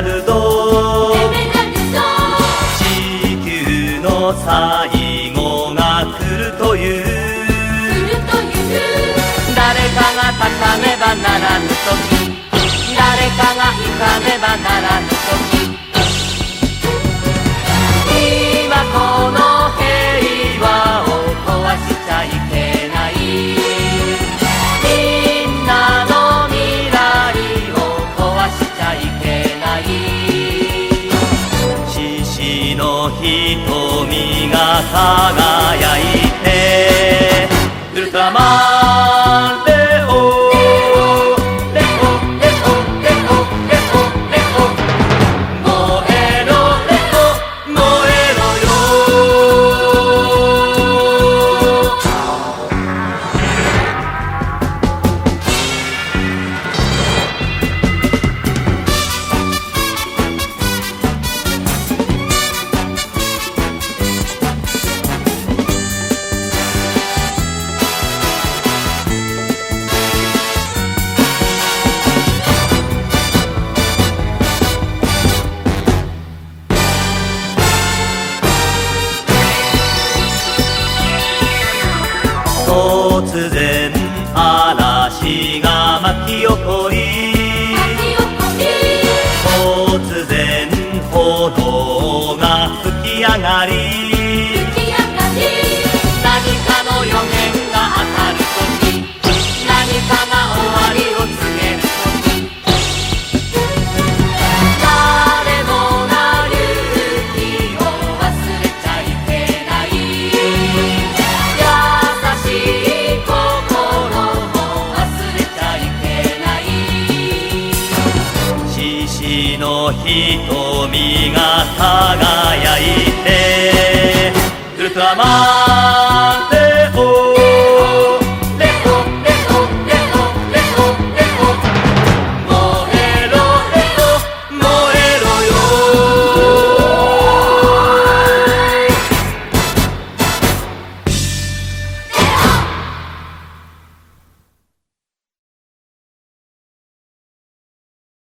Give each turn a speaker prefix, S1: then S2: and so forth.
S1: ルド」「地球の最後が来るという」「誰かが高めばならぬ時。瞳が輝いて突然嵐が巻き起こり瞳が輝いてウルトラマン